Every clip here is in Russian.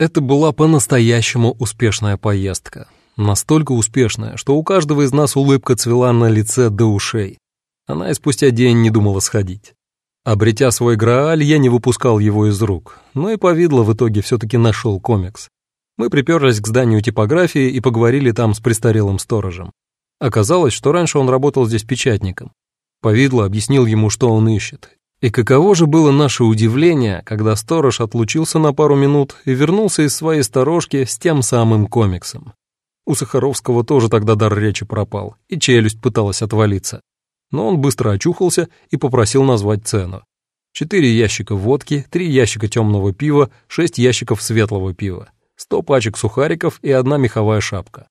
Это была по-настоящему успешная поездка. Настолько успешная, что у каждого из нас улыбка цвела на лице до ушей. Она и спустя день не думала сходить. Обретя свой Грааль, я не выпускал его из рук, но и повидло в итоге все-таки нашел комикс. Мы приперлись к зданию типографии и поговорили там с престарелым сторожем. Оказалось, что раньше он работал здесь печатником. Повидло объяснил ему, что он ищет. И каково же было наше удивление, когда сторож отлучился на пару минут и вернулся из своей сторожки с тем самым комиксом. У Сахаровского тоже тогда дар речи пропал, и челюсть пыталась отвалиться. Но он быстро очухался и попросил назвать цену. Четыре ящика водки, три ящика темного пива, шесть ящиков светлого пива, сто пачек сухариков и одна меховая шапка.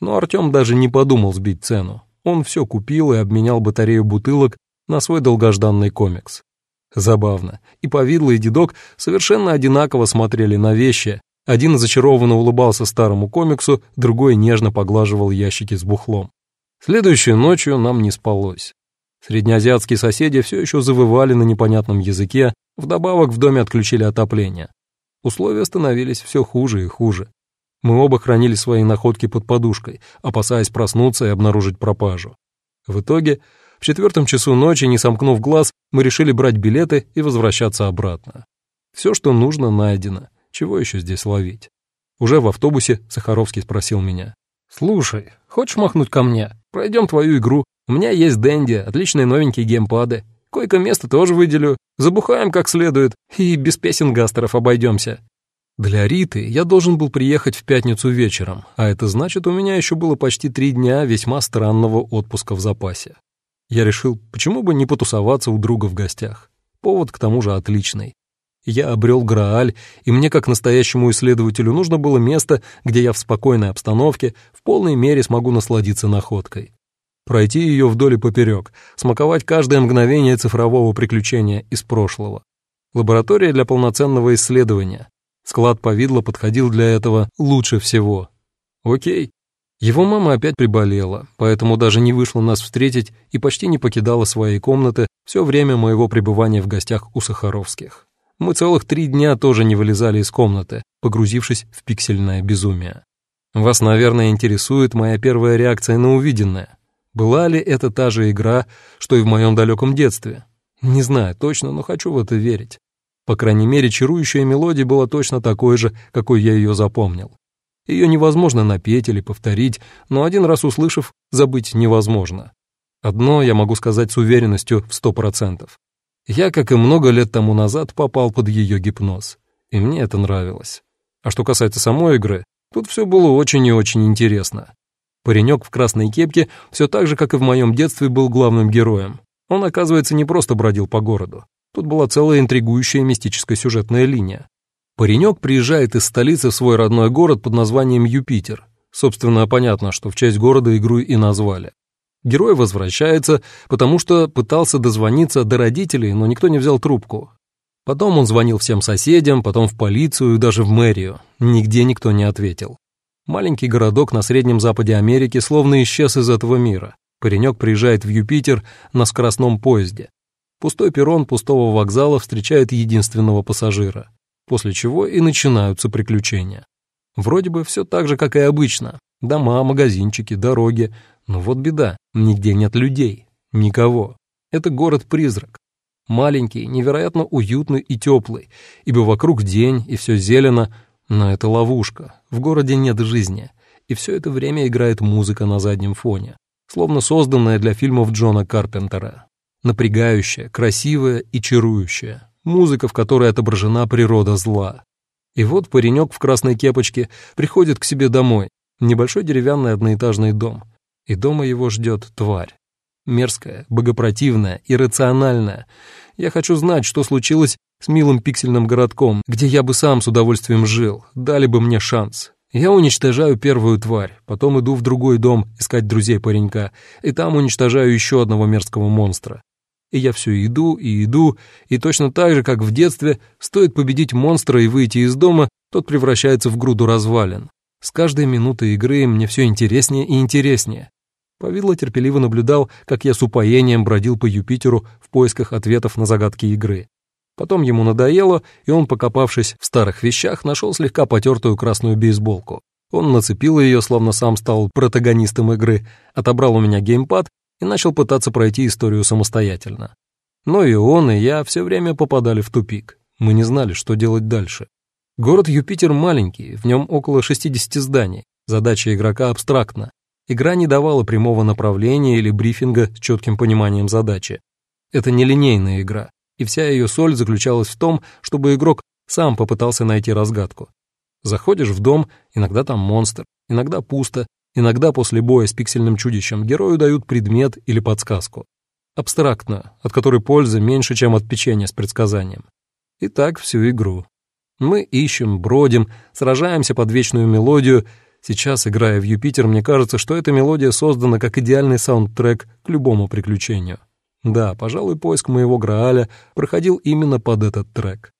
Но Артем даже не подумал сбить цену. Он все купил и обменял батарею бутылок на свой долгожданный комикс. Забавно. И повидло, и дедок совершенно одинаково смотрели на вещи. Один зачарованно улыбался старому комиксу, другой нежно поглаживал ящики с бухлом. Следующей ночью нам не спалось. Среднеазиатские соседи все еще завывали на непонятном языке, вдобавок в доме отключили отопление. Условия становились все хуже и хуже. Мы оба хранили свои находки под подушкой, опасаясь проснуться и обнаружить пропажу. В итоге, в четвертом часу ночи, не сомкнув глаз, мы решили брать билеты и возвращаться обратно. Все, что нужно, найдено. Чего еще здесь ловить? Уже в автобусе Сахаровский спросил меня. «Слушай, хочешь махнуть ко мне? Пройдем твою игру. У меня есть Дэнди, отличные новенькие геймпады. Койко-место тоже выделю. Забухаем как следует и без песен гастеров обойдемся. Для Риты я должен был приехать в пятницу вечером, а это значит, у меня еще было почти три дня весьма странного отпуска в запасе. Я решил, почему бы не потусоваться у друга в гостях. Повод к тому же отличный. Я обрел Грааль, и мне, как настоящему исследователю, нужно было место, где я в спокойной обстановке в полной мере смогу насладиться находкой. Пройти ее вдоль и поперек, смаковать каждое мгновение цифрового приключения из прошлого. Лаборатория для полноценного исследования, Склад повидла подходил для этого лучше всего. Окей. Его мама опять приболела, поэтому даже не вышла нас встретить и почти не покидала своей комнаты все время моего пребывания в гостях у Сахаровских. Мы целых три дня тоже не вылезали из комнаты, погрузившись в пиксельное безумие. Вас, наверное, интересует моя первая реакция на увиденное. Была ли это та же игра, что и в моем далеком детстве? Не знаю точно, но хочу в это верить. По крайней мере, чарующая мелодия была точно такой же, какой я ее запомнил. Ее невозможно напеть или повторить, но один раз услышав, забыть невозможно. Одно я могу сказать с уверенностью в сто процентов. Я, как и много лет тому назад, попал под ее гипноз, и мне это нравилось. А что касается самой игры, тут все было очень и очень интересно. Паренек в красной кепке все так же, как и в моем детстве, был главным героем. Он, оказывается, не просто бродил по городу. Тут была целая интригующая мистическая сюжетная линия. Паренек приезжает из столицы в свой родной город под названием Юпитер. Собственно, понятно, что в честь города игру и назвали. Герой возвращается, потому что пытался дозвониться до родителей, но никто не взял трубку. Потом он звонил всем соседям, потом в полицию и даже в мэрию. Нигде никто не ответил. Маленький городок на Среднем Западе Америки словно исчез из этого мира. Паренек приезжает в Юпитер на скоростном поезде. Пустой перрон пустого вокзала встречает единственного пассажира, после чего и начинаются приключения. Вроде бы все так же, как и обычно. Дома, магазинчики, дороги. Но вот беда, нигде нет людей. Никого. Это город-призрак. Маленький, невероятно уютный и теплый, ибо вокруг день и все зелено, но это ловушка. В городе нет жизни, и все это время играет музыка на заднем фоне, словно созданная для фильмов Джона Карпентера напрягающая, красивая и чарующая, музыка, в которой отображена природа зла. И вот паренек в красной кепочке приходит к себе домой, небольшой деревянный одноэтажный дом, и дома его ждет тварь. Мерзкая, богопротивная, иррациональная. Я хочу знать, что случилось с милым пиксельным городком, где я бы сам с удовольствием жил, дали бы мне шанс. Я уничтожаю первую тварь, потом иду в другой дом искать друзей паренька, и там уничтожаю еще одного мерзкого монстра. И я все иду и иду, и точно так же, как в детстве, стоит победить монстра и выйти из дома, тот превращается в груду развалин. С каждой минутой игры мне все интереснее и интереснее. Повидло терпеливо наблюдал, как я с упоением бродил по Юпитеру в поисках ответов на загадки игры. Потом ему надоело, и он, покопавшись в старых вещах, нашел слегка потертую красную бейсболку. Он нацепил ее, словно сам стал протагонистом игры, отобрал у меня геймпад и начал пытаться пройти историю самостоятельно. Но и он, и я все время попадали в тупик. Мы не знали, что делать дальше. Город Юпитер маленький, в нем около 60 зданий. Задача игрока абстрактна. Игра не давала прямого направления или брифинга с четким пониманием задачи. Это нелинейная игра, и вся ее соль заключалась в том, чтобы игрок сам попытался найти разгадку. Заходишь в дом, иногда там монстр, иногда пусто, иногда после боя с пиксельным чудищем герою дают предмет или подсказку. Абстрактную, от которой пользы меньше, чем от печенья с предсказанием. И так всю игру. Мы ищем, бродим, сражаемся под вечную мелодию. Сейчас, играя в Юпитер, мне кажется, что эта мелодия создана как идеальный саундтрек к любому приключению. Да, пожалуй, поиск моего Грааля проходил именно под этот трек.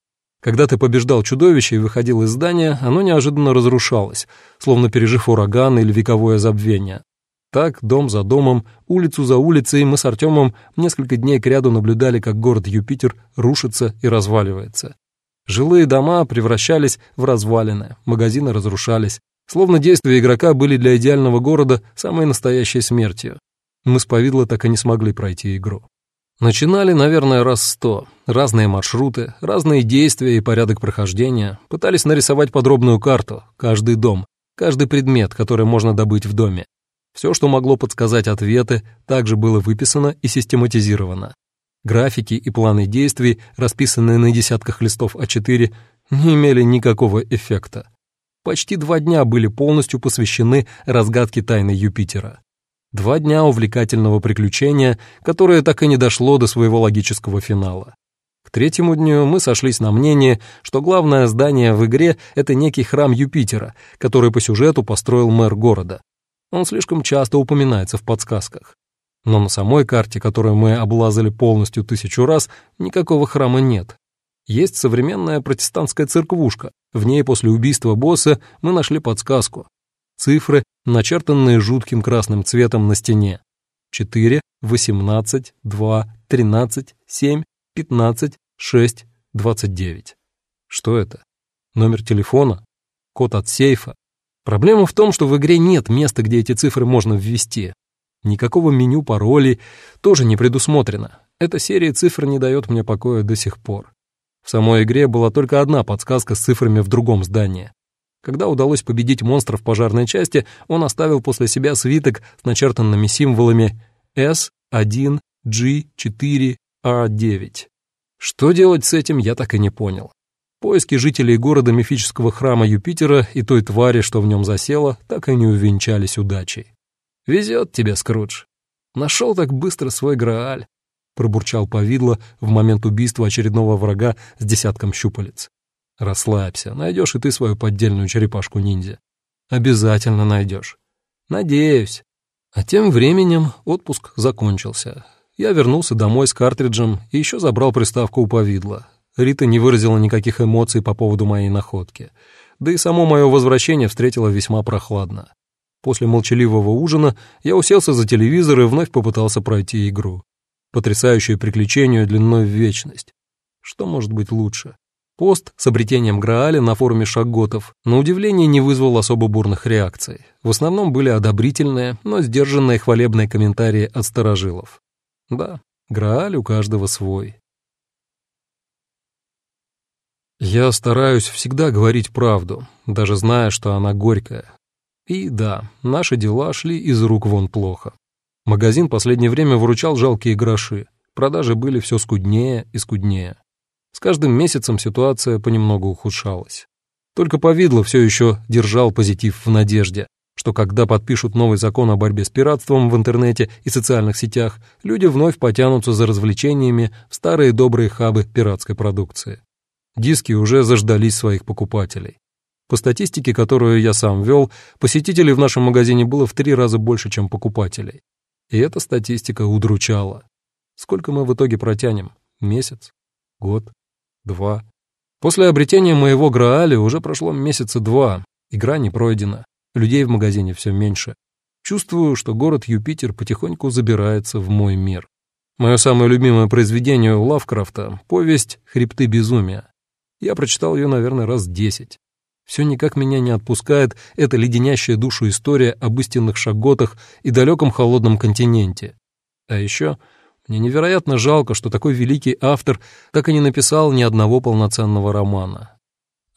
Когда ты побеждал чудовище и выходил из здания, оно неожиданно разрушалось, словно пережив ураган или вековое забвение. Так, дом за домом, улицу за улицей, мы с Артемом несколько дней кряду наблюдали, как город Юпитер рушится и разваливается. Жилые дома превращались в развалины, магазины разрушались, словно действия игрока были для идеального города самой настоящей смертью. Мы с Повидло так и не смогли пройти игру. Начинали, наверное, раз сто. Разные маршруты, разные действия и порядок прохождения. Пытались нарисовать подробную карту, каждый дом, каждый предмет, который можно добыть в доме. Все, что могло подсказать ответы, также было выписано и систематизировано. Графики и планы действий, расписанные на десятках листов А4, не имели никакого эффекта. Почти два дня были полностью посвящены разгадке тайны Юпитера. Два дня увлекательного приключения, которое так и не дошло до своего логического финала. К третьему дню мы сошлись на мнении, что главное здание в игре — это некий храм Юпитера, который по сюжету построил мэр города. Он слишком часто упоминается в подсказках. Но на самой карте, которую мы облазали полностью тысячу раз, никакого храма нет. Есть современная протестантская церквушка. В ней после убийства босса мы нашли подсказку цифры, начертанные жутким красным цветом на стене. 4, 18, 2, 13, 7, 15, 6, 29. Что это? Номер телефона? Код от сейфа? Проблема в том, что в игре нет места, где эти цифры можно ввести. Никакого меню паролей тоже не предусмотрено. Эта серия цифр не дает мне покоя до сих пор. В самой игре была только одна подсказка с цифрами в другом здании. Когда удалось победить монстра в пожарной части, он оставил после себя свиток с начертанными символами S1G4R9. Что делать с этим, я так и не понял. Поиски жителей города мифического храма Юпитера и той твари, что в нем засела, так и не увенчались удачей. «Везет тебе, Скрудж. Нашел так быстро свой Грааль», — пробурчал повидло в момент убийства очередного врага с десятком щупалец. Расслабься, найдешь и ты свою поддельную черепашку-ниндзя. Обязательно найдешь. Надеюсь. А тем временем отпуск закончился. Я вернулся домой с картриджем и еще забрал приставку у повидла. Рита не выразила никаких эмоций по поводу моей находки. Да и само мое возвращение встретило весьма прохладно. После молчаливого ужина я уселся за телевизор и вновь попытался пройти игру. Потрясающее приключение длиной в вечность. Что может быть лучше? Пост с обретением Грааля на форуме шагготов на удивление не вызвал особо бурных реакций. В основном были одобрительные, но сдержанные хвалебные комментарии от старожилов. Да, Грааль у каждого свой. Я стараюсь всегда говорить правду, даже зная, что она горькая. И да, наши дела шли из рук вон плохо. Магазин последнее время выручал жалкие гроши. Продажи были все скуднее и скуднее. С каждым месяцем ситуация понемногу ухудшалась. Только Повидло все еще держал позитив в надежде, что когда подпишут новый закон о борьбе с пиратством в интернете и социальных сетях, люди вновь потянутся за развлечениями в старые добрые хабы пиратской продукции. Диски уже заждались своих покупателей. По статистике, которую я сам вел, посетителей в нашем магазине было в три раза больше, чем покупателей. И эта статистика удручала. Сколько мы в итоге протянем? Месяц? Год? Два. После обретения моего Грааля уже прошло месяца два, игра не пройдена, людей в магазине все меньше. Чувствую, что город Юпитер потихоньку забирается в мой мир. Мое самое любимое произведение Лавкрафта — повесть «Хребты безумия». Я прочитал ее, наверное, раз десять. Все никак меня не отпускает эта леденящая душу история об истинных шаготах и далеком холодном континенте. А еще мне невероятно жалко, что такой великий автор так и не написал ни одного полноценного романа.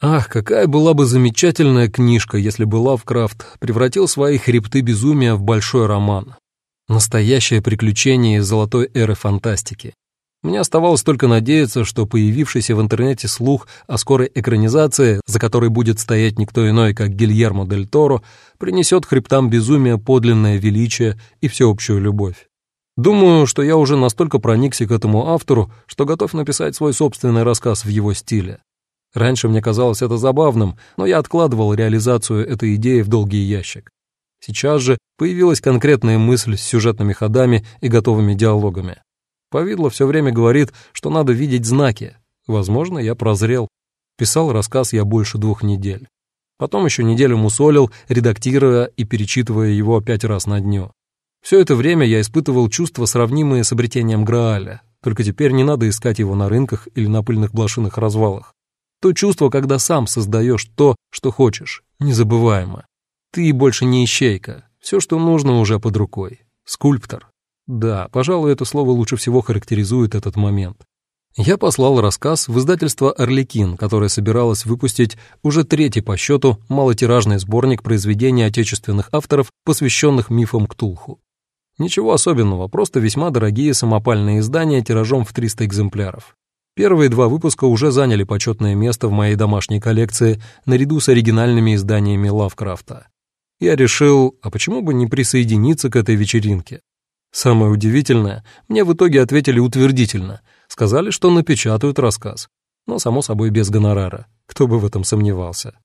Ах, какая была бы замечательная книжка, если бы Лавкрафт превратил свои хребты безумия в большой роман. Настоящее приключение золотой эры фантастики. Мне оставалось только надеяться, что появившийся в интернете слух о скорой экранизации, за которой будет стоять никто иной, как Гильермо дель Торо, принесет хребтам безумия подлинное величие и всеобщую любовь. Думаю, что я уже настолько проникся к этому автору, что готов написать свой собственный рассказ в его стиле. Раньше мне казалось это забавным, но я откладывал реализацию этой идеи в долгий ящик. Сейчас же появилась конкретная мысль с сюжетными ходами и готовыми диалогами. Повидло все время говорит, что надо видеть знаки. Возможно, я прозрел. Писал рассказ я больше двух недель. Потом еще неделю мусолил, редактируя и перечитывая его пять раз на дню. Все это время я испытывал чувства, сравнимые с обретением Грааля, только теперь не надо искать его на рынках или на пыльных блошиных развалах. То чувство, когда сам создаешь то, что хочешь, незабываемо. Ты больше не ищейка. Все, что нужно, уже под рукой. Скульптор. Да, пожалуй, это слово лучше всего характеризует этот момент. Я послал рассказ в издательство «Орликин», которое собиралось выпустить уже третий по счету малотиражный сборник произведений отечественных авторов, посвященных мифам Ктулху. Ничего особенного, просто весьма дорогие самопальные издания тиражом в 300 экземпляров. Первые два выпуска уже заняли почетное место в моей домашней коллекции наряду с оригинальными изданиями Лавкрафта я решил, а почему бы не присоединиться к этой вечеринке? Самое удивительное, мне в итоге ответили утвердительно, сказали, что напечатают рассказ, но, само собой, без гонорара, кто бы в этом сомневался.